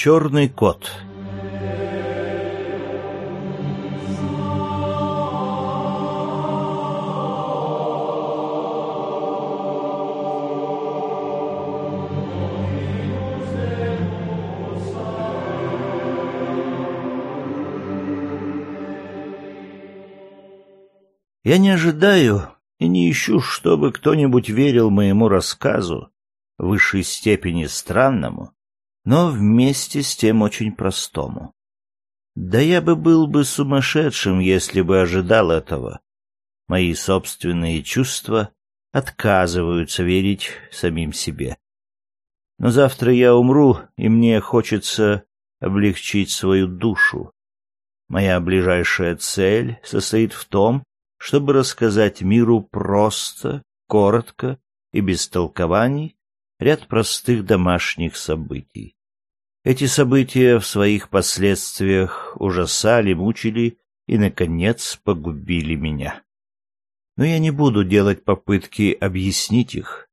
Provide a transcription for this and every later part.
Черный кот Я не ожидаю и не ищу, чтобы кто-нибудь верил моему рассказу, в высшей степени странному, но вместе с тем очень простому. Да я бы был бы сумасшедшим, если бы ожидал этого. Мои собственные чувства отказываются верить самим себе. Но завтра я умру, и мне хочется облегчить свою душу. Моя ближайшая цель состоит в том, чтобы рассказать миру просто, коротко и без толкований ряд простых домашних событий. Эти события в своих последствиях ужасали, мучили и, наконец, погубили меня. Но я не буду делать попытки объяснить их.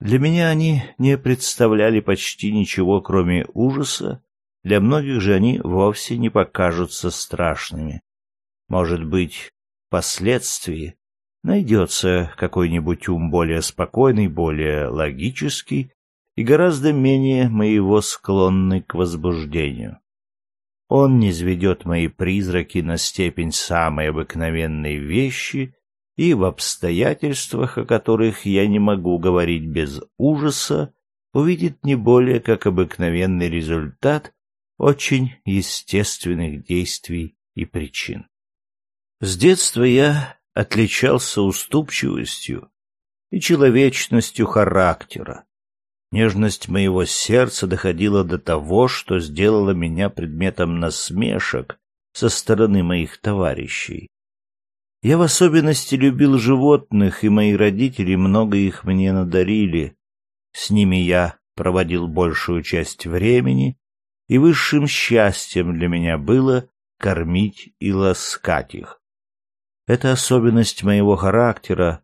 Для меня они не представляли почти ничего, кроме ужаса, для многих же они вовсе не покажутся страшными. Может быть, впоследствии найдется какой-нибудь ум более спокойный, более логический и гораздо менее моего склонный к возбуждению. Он не низведет мои призраки на степень самой обыкновенной вещи и в обстоятельствах, о которых я не могу говорить без ужаса, увидит не более как обыкновенный результат очень естественных действий и причин. С детства я отличался уступчивостью и человечностью характера. Нежность моего сердца доходила до того, что сделала меня предметом насмешек со стороны моих товарищей. Я в особенности любил животных, и мои родители много их мне надарили. С ними я проводил большую часть времени, и высшим счастьем для меня было кормить и ласкать их. Эта особенность моего характера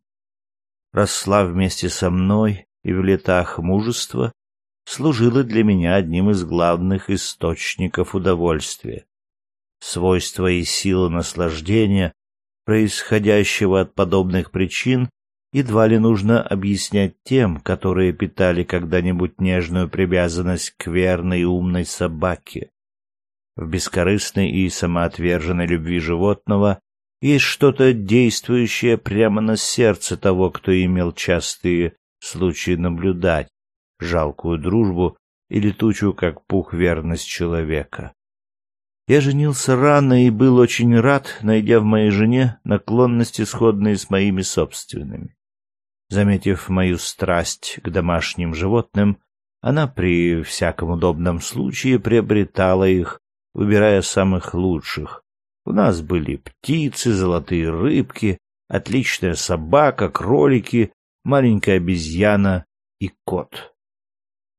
росла вместе со мной и в летах мужества служила для меня одним из главных источников удовольствия. Свойства и сила наслаждения, происходящего от подобных причин, едва ли нужно объяснять тем, которые питали когда-нибудь нежную привязанность к верной и умной собаке. В бескорыстной и самоотверженной любви животного есть что-то действующее прямо на сердце того, кто имел частые случаи наблюдать жалкую дружбу и летучую, как пух, верность человека. Я женился рано и был очень рад, найдя в моей жене наклонности, сходные с моими собственными. Заметив мою страсть к домашним животным, она при всяком удобном случае приобретала их, выбирая самых лучших, у нас были птицы, золотые рыбки, отличная собака, кролики, маленькая обезьяна и кот.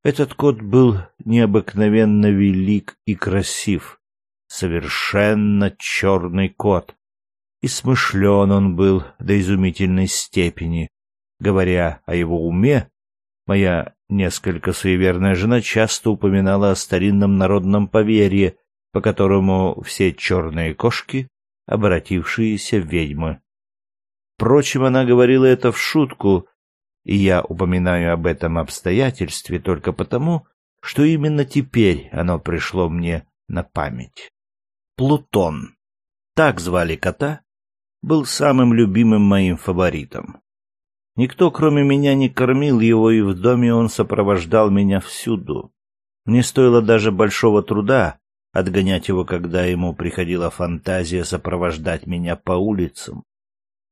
Этот кот был необыкновенно велик и красив, совершенно черный кот. И смышлен он был до изумительной степени. Говоря о его уме, моя несколько суеверная жена часто упоминала о старинном народном поверье, по которому все черные кошки — обратившиеся в ведьмы. Впрочем, она говорила это в шутку, и я упоминаю об этом обстоятельстве только потому, что именно теперь оно пришло мне на память. Плутон, так звали кота, был самым любимым моим фаворитом. Никто, кроме меня, не кормил его, и в доме он сопровождал меня всюду. Мне стоило даже большого труда отгонять его, когда ему приходила фантазия сопровождать меня по улицам.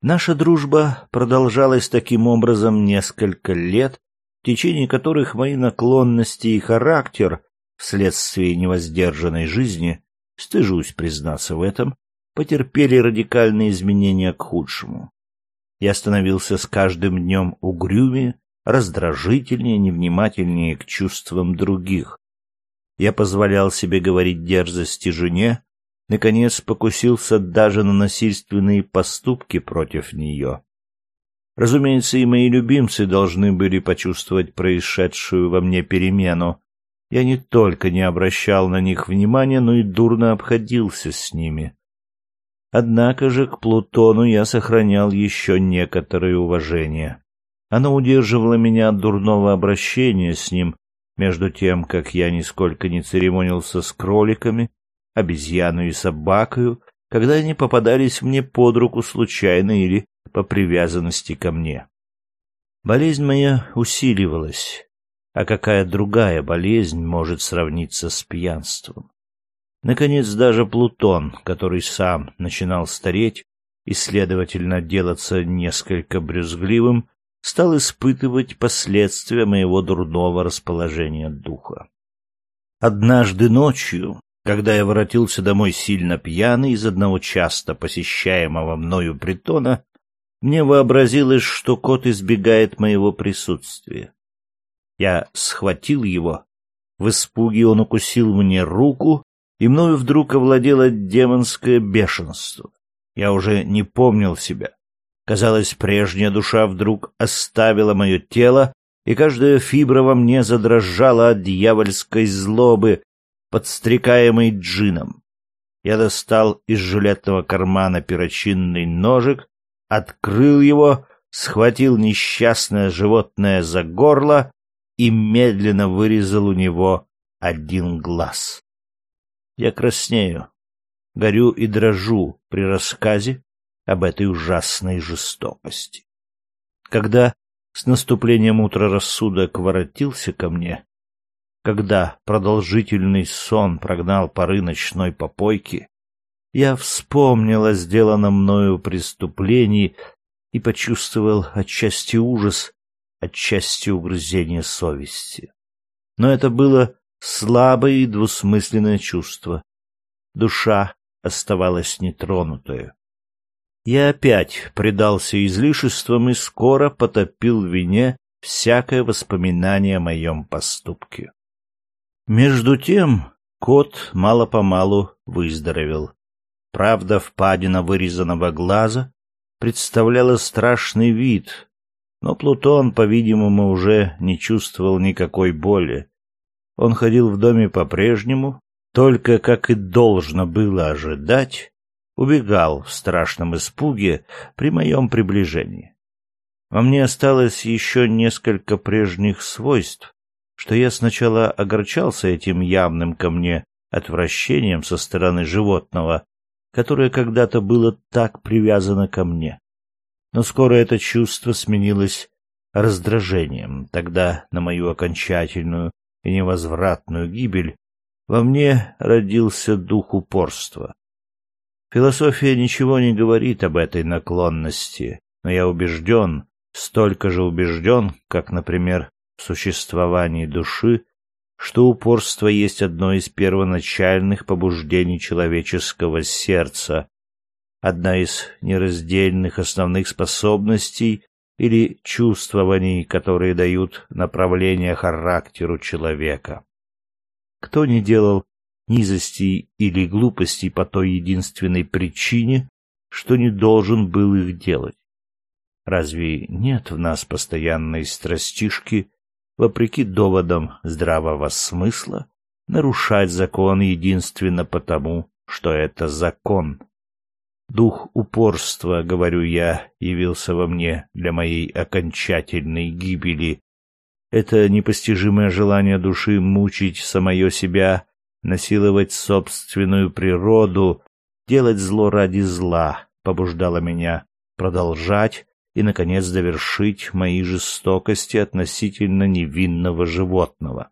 Наша дружба продолжалась таким образом несколько лет, в течение которых мои наклонности и характер, вследствие невоздержанной жизни, стыжусь признаться в этом, потерпели радикальные изменения к худшему. Я становился с каждым днем угрюмее, раздражительнее, невнимательнее к чувствам других. Я позволял себе говорить дерзости жене, наконец покусился даже на насильственные поступки против нее. Разумеется, и мои любимцы должны были почувствовать происшедшую во мне перемену. я не только не обращал на них внимания, но и дурно обходился с ними. Однако же к Плутону я сохранял еще некоторое уважение. Оно удерживало меня от дурного обращения с ним, между тем, как я нисколько не церемонился с кроликами, обезьяной и собакою, когда они попадались мне под руку случайно или по привязанности ко мне. Болезнь моя усиливалась, а какая другая болезнь может сравниться с пьянством? Наконец, даже Плутон, который сам начинал стареть и, следовательно, делаться несколько брюзгливым, стал испытывать последствия моего дурного расположения духа. Однажды ночью, когда я воротился домой сильно пьяный из одного часто посещаемого мною притона, мне вообразилось, что кот избегает моего присутствия. Я схватил его, в испуге он укусил мне руку и мною вдруг овладело демонское бешенство. Я уже не помнил себя. Казалось, прежняя душа вдруг оставила мое тело, и каждая фибра во мне задрожала от дьявольской злобы, подстрекаемой джином. Я достал из жилетного кармана перочинный ножик, открыл его, схватил несчастное животное за горло и медленно вырезал у него один глаз. Я краснею, горю и дрожу при рассказе об этой ужасной жестокости. Когда с наступлением утра рассудок воротился ко мне, когда продолжительный сон прогнал поры ночной попойки, я вспомнил о сделанном мною преступлении и почувствовал отчасти ужас, отчасти угрызение совести. Но это было слабое и двусмысленное чувство. Душа оставалась нетронутой. Я опять предался излишествам и скоро потопил в вине всякое воспоминание о моем поступке. Между тем кот мало-помалу выздоровел. Правда, впадина вырезанного глаза представляла страшный вид, но Плутон, по-видимому, уже не чувствовал никакой боли. Он ходил в доме по-прежнему, только, как и должно было ожидать, убегал в страшном испуге при моем приближении. Во мне осталось еще несколько прежних свойств, что я сначала огорчался этим явным ко мне отвращением со стороны животного, которое когда-то было так привязано ко мне. Но скоро это чувство сменилось раздражением. Тогда на мою окончательную и невозвратную гибель, во мне родился дух упорства. Философия ничего не говорит об этой наклонности, но я убежден, столько же убежден, как, например, в существовании души, что упорство есть одно из первоначальных побуждений человеческого сердца, одна из нераздельных основных способностей или чувствований, которые дают направление характеру человека. Кто не делал низостей или глупостей по той единственной причине, что не должен был их делать? Разве нет в нас постоянной страстишки, вопреки доводам здравого смысла, нарушать закон единственно потому, что это закон? Дух упорства, говорю я, явился во мне для моей окончательной гибели. Это непостижимое желание души мучить самое себя, насиловать собственную природу, делать зло ради зла, побуждало меня продолжать и, наконец, довершить мои жестокости относительно невинного животного.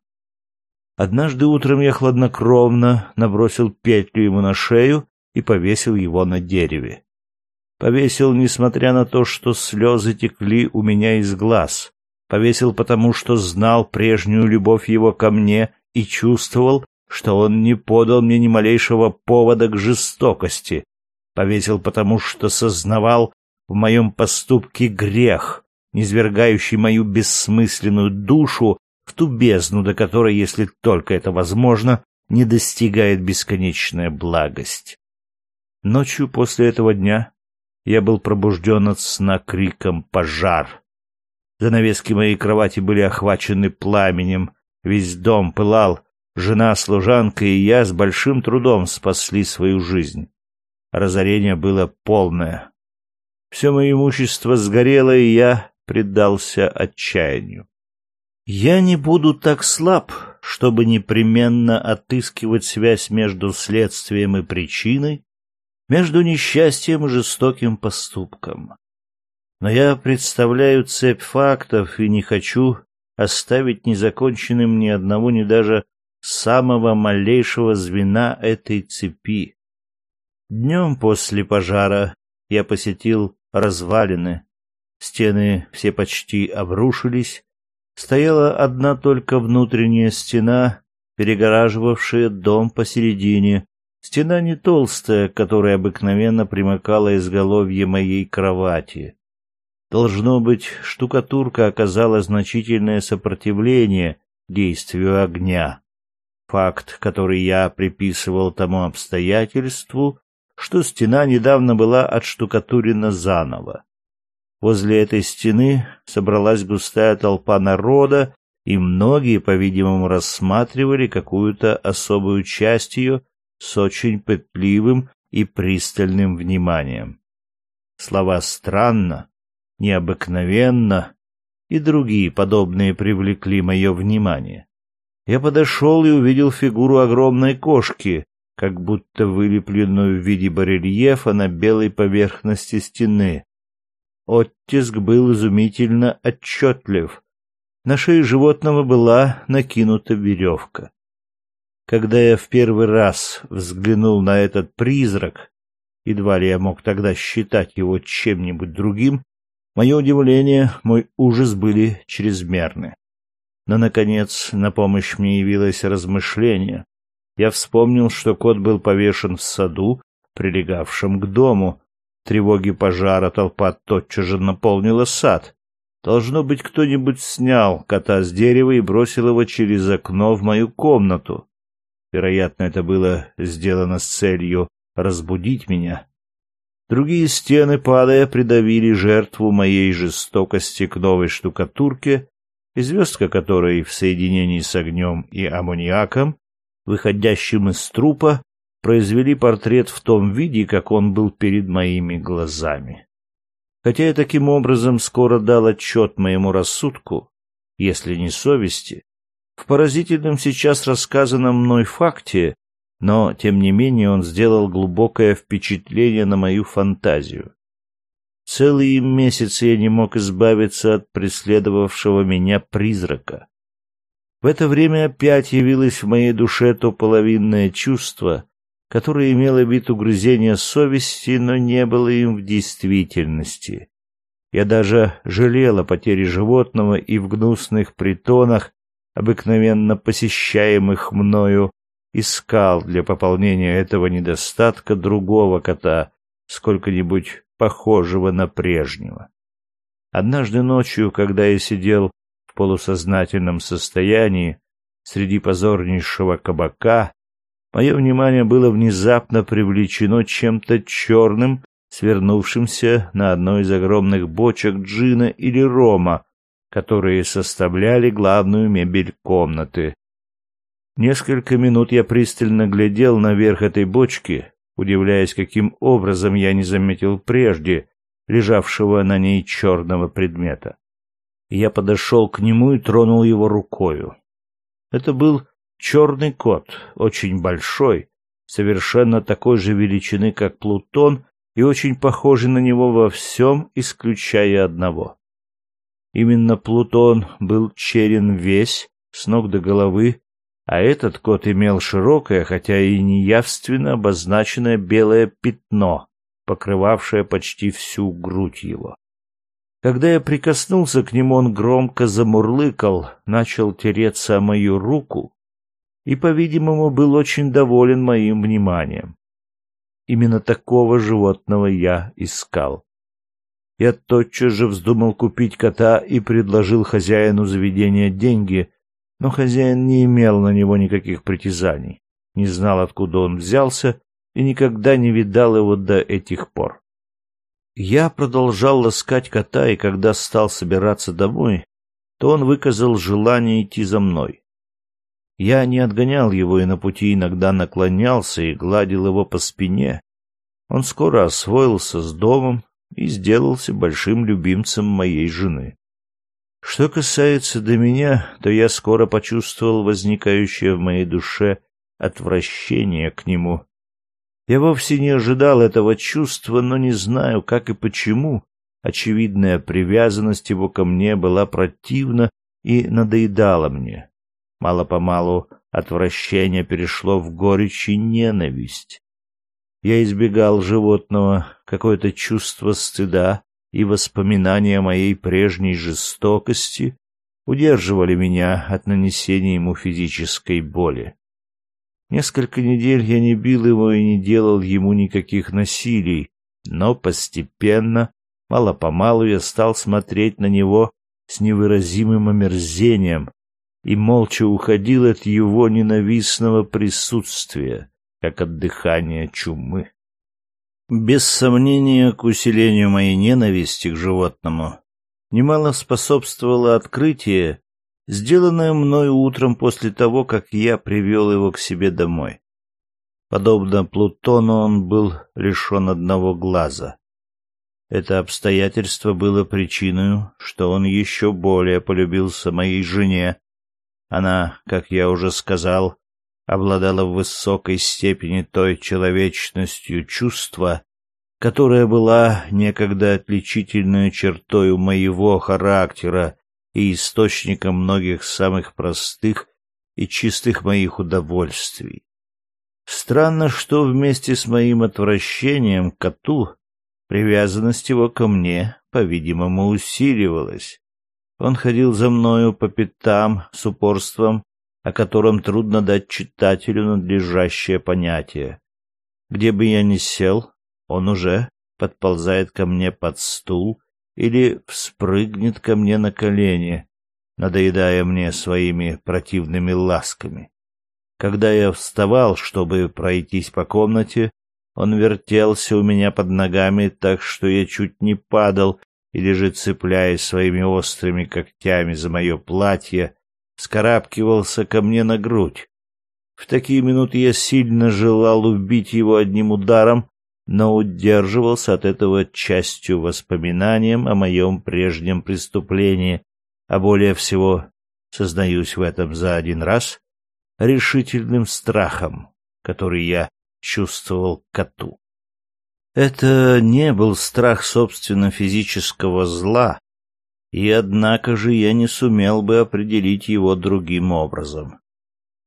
Однажды утром я хладнокровно набросил петлю ему на шею и повесил его на дереве. Повесил, несмотря на то, что слезы текли у меня из глаз. Повесил потому, что знал прежнюю любовь его ко мне и чувствовал, что он не подал мне ни малейшего повода к жестокости. Повесил потому, что сознавал в моем поступке грех, низвергающий мою бессмысленную душу в ту бездну, до которой, если только это возможно, не достигает бесконечная благость. Ночью после этого дня я был пробужден от сна криком «Пожар!». Занавески моей кровати были охвачены пламенем, весь дом пылал, Жена, служанка и я с большим трудом спасли свою жизнь. Разорение было полное. Все мое имущество сгорело, и я предался отчаянию. Я не буду так слаб, чтобы непременно отыскивать связь между следствием и причиной, между несчастьем и жестоким поступком. Но я представляю цепь фактов и не хочу оставить незаконченным ни одного, ни даже самого малейшего звена этой цепи. Днем после пожара я посетил развалины. Стены все почти обрушились. Стояла одна только внутренняя стена, перегораживавшая дом посередине. Стена не толстая, которая обыкновенно примыкала изголовье моей кровати. Должно быть, штукатурка оказала значительное сопротивление действию огня. Факт, который я приписывал тому обстоятельству, что стена недавно была отштукатурена заново. Возле этой стены собралась густая толпа народа, и многие, по-видимому, рассматривали какую-то особую часть ее с очень пытливым и пристальным вниманием. Слова «странно», необыкновенно и другие подобные привлекли мое внимание. Я подошел и увидел фигуру огромной кошки, как будто вылепленную в виде барельефа на белой поверхности стены. Оттиск был изумительно отчетлив. На шее животного была накинута веревка. Когда я в первый раз взглянул на этот призрак, едва ли я мог тогда считать его чем-нибудь другим, Мое удивление, мой ужас были чрезмерны. Но, наконец, на помощь мне явилось размышление. Я вспомнил, что кот был повешен в саду, прилегавшем к дому. Тревоги пожара толпа тотчас же наполнила сад. Должно быть, кто-нибудь снял кота с дерева и бросил его через окно в мою комнату. Вероятно, это было сделано с целью разбудить меня. Другие стены, падая, придавили жертву моей жестокости к новой штукатурке, звездка которой в соединении с огнем и аммониаком, выходящим из трупа, произвели портрет в том виде, как он был перед моими глазами. Хотя я таким образом скоро дал отчет моему рассудку, если не совести, в поразительном сейчас рассказанном мной факте но, тем не менее, он сделал глубокое впечатление на мою фантазию. Целые месяцы я не мог избавиться от преследовавшего меня призрака. В это время опять явилось в моей душе то половинное чувство, которое имело вид угрызения совести, но не было им в действительности. Я даже жалел о потере животного и в гнусных притонах, обыкновенно посещаемых мною, искал для пополнения этого недостатка другого кота, сколько-нибудь похожего на прежнего. Однажды ночью, когда я сидел полусознательном состоянии среди позорнейшего кабака, мое внимание было внезапно привлечено чем-то черным, свернувшимся на одной из огромных бочек джина или рома, которые составляли главную мебель комнаты, Несколько минут я пристально глядел наверх этой бочки, удивляясь, каким образом я не заметил прежде лежавшего на ней черного предмета. Я подошел к нему и тронул его рукою. Это был черный кот, очень большой, совершенно такой же величины, как Плутон, и очень похожий на него во всем, исключая одного. Именно Плутон был черен весь, с ног до головы, а этот кот имел широкое, хотя и неявственно обозначенное белое пятно, покрывавшее почти всю грудь его. Когда я прикоснулся к нему, он громко замурлыкал, начал тереться о мою руку и, по-видимому, был очень доволен моим вниманием. Именно такого животного я искал. Я тотчас же вздумал купить кота и предложил хозяину заведения деньги, но хозяин не имел на него никаких притязаний, не знал, откуда он взялся, и никогда не видал его до этих пор. Я продолжал ласкать кота, и когда стал собираться домой, то он выказал желание идти за мной. Я не отгонял его и на пути иногда наклонялся и гладил его по спине. Он скоро освоился с домом и сделался большим любимцем моей жены. Что касается до меня, то я скоро почувствовал возникающее в моей душе отвращение к нему. Я вовсе не ожидал этого чувства, но не знаю, как и почему. Очевидная привязанность его ко мне была противна и надоедала мне. Мало-помалу отвращение перешло в горечь и ненависть. Я избегал животного, какое-то чувство стыда и воспоминания о моей прежней жестокости удерживали меня от нанесения ему физической боли. Несколько недель я не бил его и не делал ему никаких насилий, но постепенно, мало-помалу я стал смотреть на него с невыразимым омерзением и молча уходил от его ненавистного присутствия, как от дыхания чумы. Без сомнения, к усилению моей ненависти к животному немало способствовало открытие, сделанное мною утром после того, как я привел его к себе домой. Подобно Плутону он был лишен одного глаза. Это обстоятельство было причиной, что он еще более полюбился моей жене. Она, как я уже сказал, обладала в высокой степени той человечностью чувства, которая была некогда отличительной чертой моего характера и источником многих самых простых и чистых моих удовольствий. Странно, что вместе с моим отвращением к коту привязанность его ко мне, по-видимому, усиливалась. Он ходил за мною по пятам с упорством, о котором трудно дать читателю надлежащее понятие. Где бы я ни сел, он уже подползает ко мне под стул или вспрыгнет ко мне на колени, надоедая мне своими противными ласками. Когда я вставал, чтобы пройтись по комнате, он вертелся у меня под ногами так, что я чуть не падал, или же, цепляясь своими острыми когтями за мое платье, скарабкивался ко мне на грудь. В такие минуты я сильно желал убить его одним ударом, но удерживался от этого частью воспоминанием о моем прежнем преступлении, а более всего, сознаюсь в этом за один раз, решительным страхом, который я чувствовал коту. Это не был страх собственно физического зла, и однако же я не сумел бы определить его другим образом.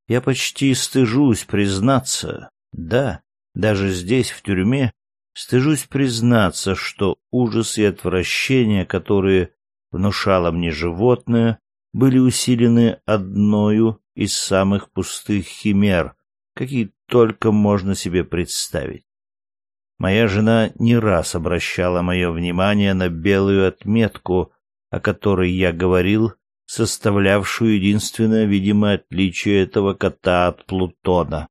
Я почти стыжусь признаться, да, даже здесь, в тюрьме, стыжусь признаться, что ужас и отвращение, которые внушало мне животное, были усилены одною из самых пустых химер, какие только можно себе представить. Моя жена не раз обращала мое внимание на белую отметку, о которой я говорил, составлявшую единственное видимое отличие этого кота от Плутона.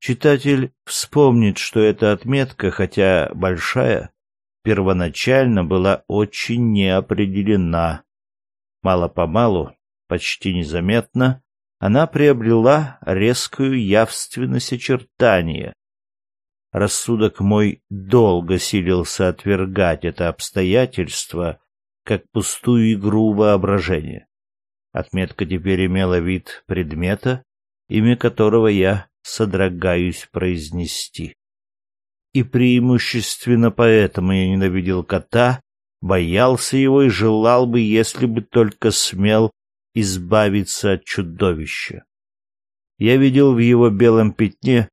Читатель вспомнит, что эта отметка, хотя большая, первоначально была очень неопределена. Мало-помалу, почти незаметно, она приобрела резкую явственность очертания. Рассудок мой долго силился отвергать это обстоятельство как пустую игру воображения. Отметка теперь имела вид предмета, имя которого я содрогаюсь произнести. И преимущественно поэтому я ненавидел кота, боялся его и желал бы, если бы только смел избавиться от чудовища. Я видел в его белом пятне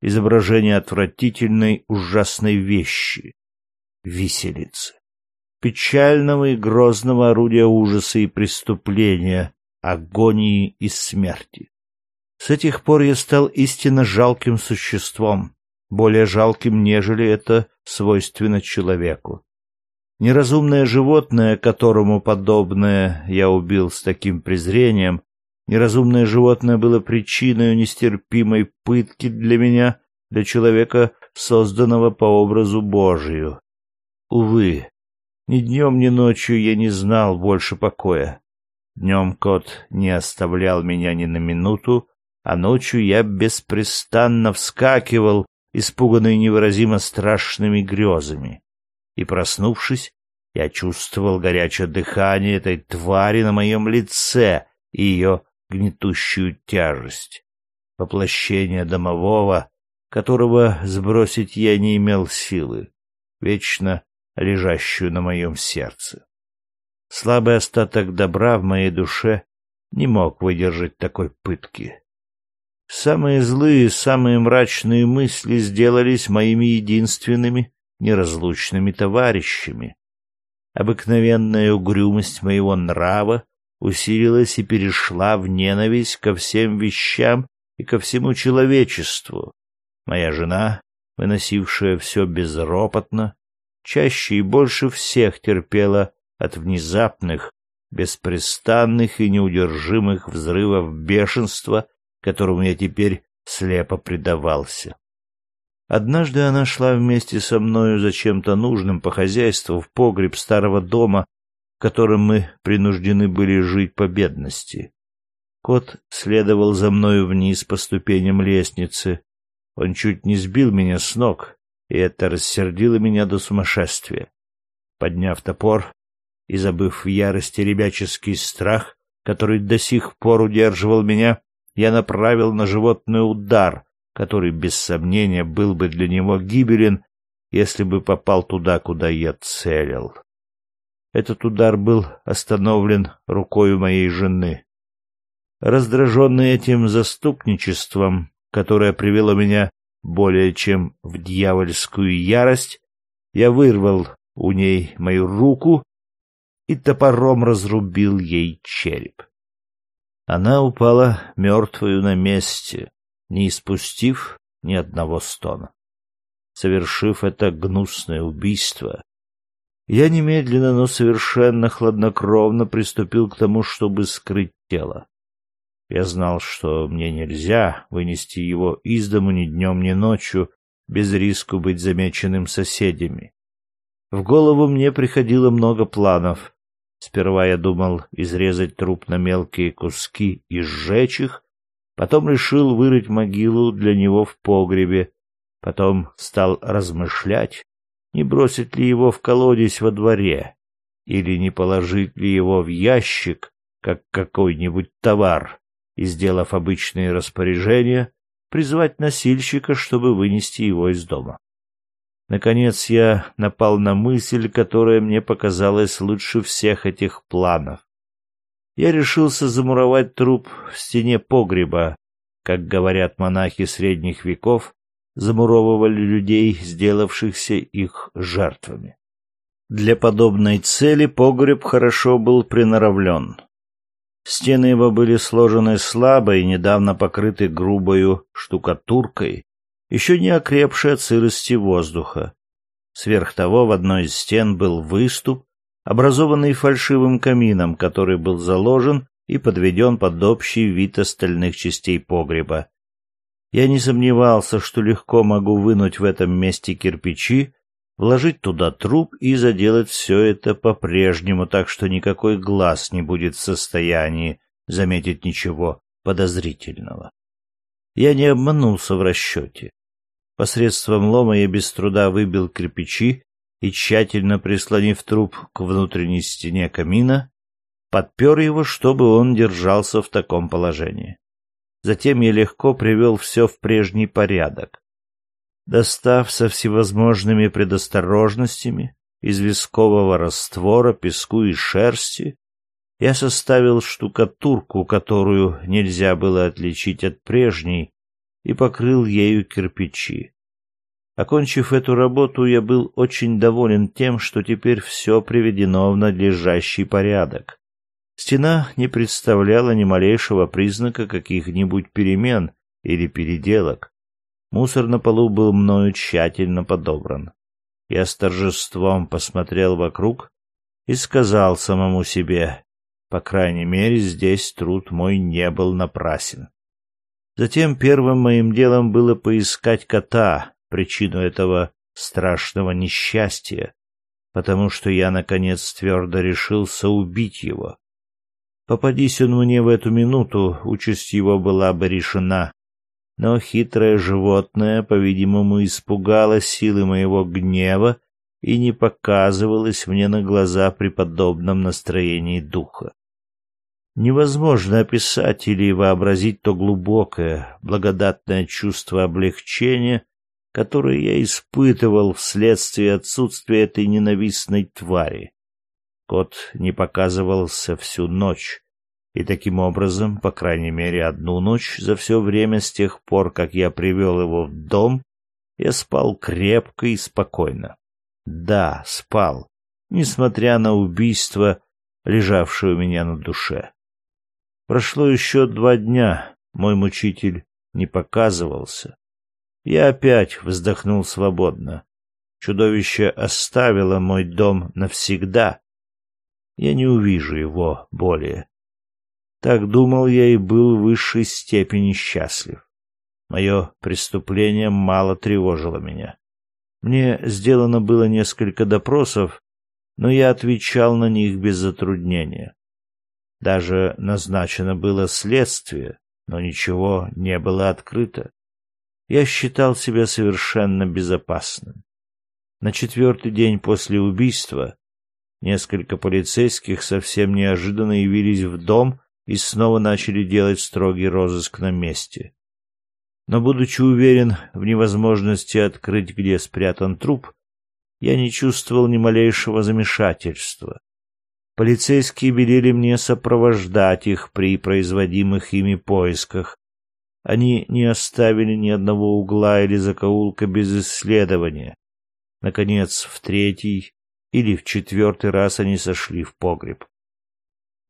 изображение отвратительной ужасной вещи — виселицы, печального и грозного орудия ужаса и преступления, агонии и смерти. С этих пор я стал истинно жалким существом, более жалким, нежели это свойственно человеку. Неразумное животное, которому подобное я убил с таким презрением, неразумное животное было причиной нестерпимой пытки для меня, для человека, созданного по образу Божию. Увы, ни днем, ни ночью я не знал больше покоя. Днем кот не оставлял меня ни на минуту, а ночью я беспрестанно вскакивал, испуганный невыразимо страшными грезами. И, проснувшись, я чувствовал горячее дыхание этой твари на моем лице и ее гнетущую тяжесть. Воплощение домового, которого сбросить я не имел силы, вечно лежащую на моем сердце. Слабый остаток добра в моей душе не мог выдержать такой пытки. Самые злые, самые мрачные мысли сделались моими единственными неразлучными товарищами. Обыкновенная угрюмость моего нрава усилилась и перешла в ненависть ко всем вещам и ко всему человечеству. Моя жена, выносившая все безропотно, чаще и больше всех терпела от внезапных, беспрестанных и неудержимых взрывов бешенства, которому я теперь слепо предавался. Однажды она шла вместе со мною за чем-то нужным по хозяйству в погреб старого дома, в котором мы принуждены были жить по бедности. Кот следовал за мною вниз по ступеням лестницы. Он чуть не сбил меня с ног, и это рассердило меня до сумасшествия. Подняв топор, и, забыв в ярости ребяческий страх, который до сих пор удерживал меня, я направил на животное удар, который, без сомнения, был бы для него гибелен, если бы попал туда, куда я целил. Этот удар был остановлен рукой моей жены. Раздраженный этим заступничеством, которое привело меня более чем в дьявольскую ярость, я вырвал у ней мою руку и топором разрубил ей череп. Она упала мертвую на месте, не испустив ни одного стона. Совершив это гнусное убийство, я немедленно, но совершенно хладнокровно приступил к тому, чтобы скрыть тело. Я знал, что мне нельзя вынести его из дому ни днем, ни ночью, без риску быть замеченным соседями. В голову мне приходило много планов. Сперва я думал изрезать труп на мелкие куски и сжечь их, потом решил вырыть могилу для него в погребе, потом стал размышлять, не бросить ли его в колодец во дворе, или не положить ли его в ящик, как какой-нибудь товар, и, сделав обычные распоряжения, призвать носильщика, чтобы вынести его из дома. Наконец я напал на мысль, которая мне показалась лучше всех этих планов. Я решился замуровать труп в стене погреба, как говорят монахи средних веков, замуровывали людей, сделавшихся их жертвами. Для подобной цели погреб хорошо был приноровлен. Стены его были сложены слабо и недавно покрыты грубою штукатуркой, еще не окрепший от сырости воздуха. Сверх того в одной из стен был выступ, образованный фальшивым камином, который был заложен и подведен под общий вид остальных частей погреба. Я не сомневался, что легко могу вынуть в этом месте кирпичи, вложить туда труп и заделать все это по-прежнему, так что никакой глаз не будет в состоянии заметить ничего подозрительного. Я не обманулся в расчете. Посредством лома я без труда выбил кирпичи и, тщательно прислонив труп к внутренней стене камина, подпер его, чтобы он держался в таком положении. Затем я легко привел все в прежний порядок. Достав со всевозможными предосторожностями из вискового раствора, песку и шерсти, я составил штукатурку, которую нельзя было отличить от прежней, и покрыл ею кирпичи. Окончив эту работу, я был очень доволен тем, что теперь все приведено в надлежащий порядок. Стена не представляла ни малейшего признака каких-нибудь перемен или переделок. Мусор на полу был мною тщательно подобран. Я с торжеством посмотрел вокруг и сказал самому себе, по крайней мере, здесь труд мой не был напрасен. Затем первым моим делом было поискать кота, причину этого страшного несчастья, потому что я, наконец, твердо решился убить его. Попадись он мне в эту минуту, участь его была бы решена. Но хитрое животное, по-видимому, испугалось силы моего гнева и не показывалось мне на глаза при подобном настроении духа. Невозможно описать или вообразить то глубокое, благодатное чувство облегчения, которое я испытывал вследствие отсутствия этой ненавистной твари. Кот не показывался всю ночь, и таким образом, по крайней мере, одну ночь за все время с тех пор, как я привел его в дом, я спал крепко и спокойно. Да, спал, несмотря на убийство, лежавшее у меня на душе. Прошло еще два дня, мой мучитель не показывался. Я опять вздохнул свободно. Чудовище оставило мой дом навсегда. Я не увижу его более. Так думал я и был в высшей степени счастлив. Мое преступление мало тревожило меня. Мне сделано было несколько допросов, но я отвечал на них без затруднения. Даже назначено было следствие, но ничего не было открыто. Я считал себя совершенно безопасным. На четвертый день после убийства несколько полицейских совсем неожиданно явились в дом и снова начали делать строгий розыск на месте. Но, будучи уверен в невозможности открыть, где спрятан труп, я не чувствовал ни малейшего замешательства. Полицейские велели мне сопровождать их при производимых ими поисках. Они не оставили ни одного угла или закоулка без исследования. Наконец, в третий или в четвертый раз они сошли в погреб.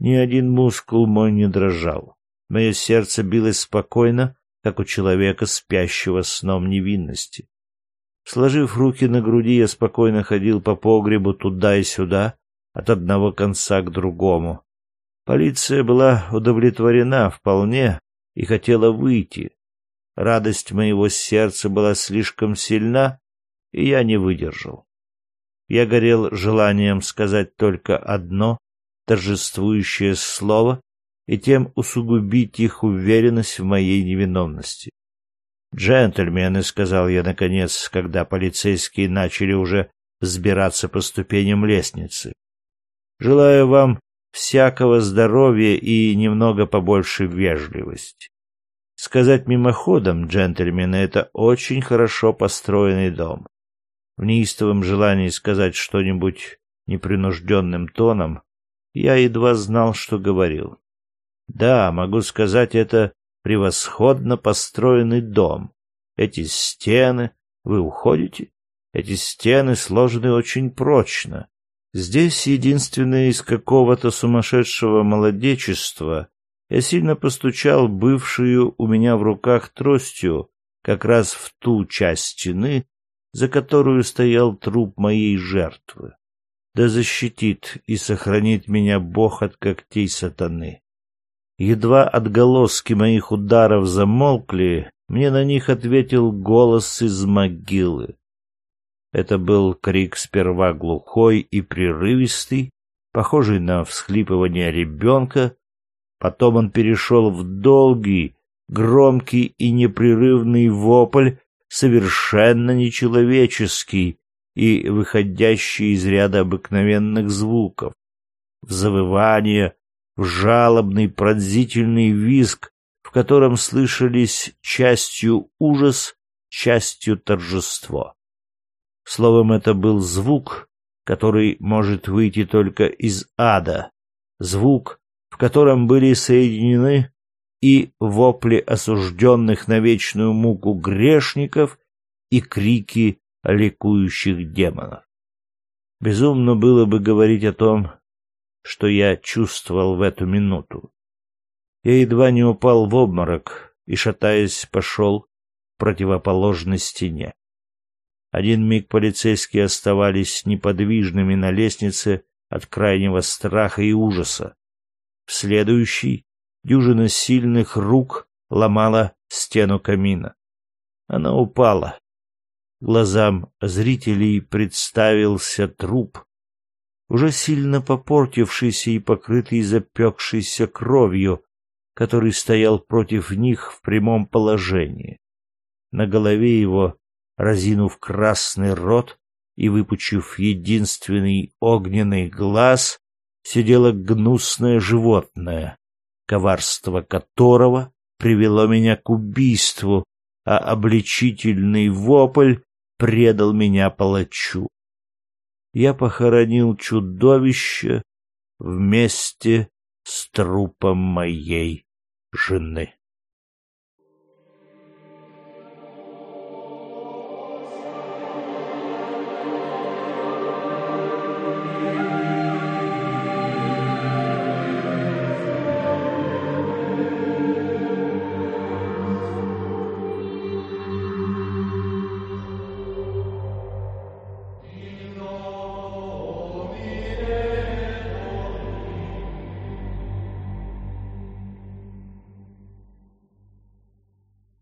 Ни один мускул мой не дрожал. Мое сердце билось спокойно, как у человека, спящего сном невинности. Сложив руки на груди, я спокойно ходил по погребу туда и сюда, от одного конца к другому. Полиция была удовлетворена вполне и хотела выйти. Радость моего сердца была слишком сильна, и я не выдержал. Я горел желанием сказать только одно торжествующее слово и тем усугубить их уверенность в моей невиновности. «Джентльмены», — сказал я наконец, когда полицейские начали уже взбираться по ступеням лестницы, — «желаю вам всякого здоровья и немного побольше вежливости. Сказать мимоходом, джентльмены, это очень хорошо построенный дом. В неистовом желании сказать что-нибудь непринужденным тоном я едва знал, что говорил. Да, могу сказать, это превосходно построенный дом. Эти стены... Вы уходите? Эти стены сложены очень прочно. Здесь единственное из какого-то сумасшедшего молодечества я сильно постучал бывшую у меня в руках тростью как раз в ту часть стены, за которую стоял труп моей жертвы да защитит и сохранит меня Бог от когтей сатаны. Едва отголоски моих ударов замолкли, мне на них ответил голос из могилы. Это был крик сперва глухой и прерывистый, похожий на всхлипывание ребенка, потом он перешел в долгий, громкий и непрерывный вопль, совершенно нечеловеческий, и выходящие из ряда обыкновенных звуков, в завывание, в жалобный пронзительный визг, в котором слышались частью ужас, частью торжество. Словом, это был звук, который может выйти только из ада, звук, в котором были соединены и вопли осужденных на вечную муку грешников, и крики ликующих демонов. Безумно было бы говорить о том, что я чувствовал в эту минуту. Я едва не упал в обморок и, шатаясь, пошел к противоположной стене. Один миг полицейские оставались неподвижными на лестнице от крайнего страха и ужаса. В следующий дюжина сильных рук ломала стену камина. Она упала, Глазам зрителей представился труп. уже сильно попортившийся и покрытый запекшейся кровью, который стоял против них в прямом положении. На голове его, разинув красный рот и выпучив единственный огненный глаз, сидело гнусное животное, коварство которого привело меня к убийству, а обличительный вопль предал меня палачу. Я похоронил чудовище вместе с трупом моей жены.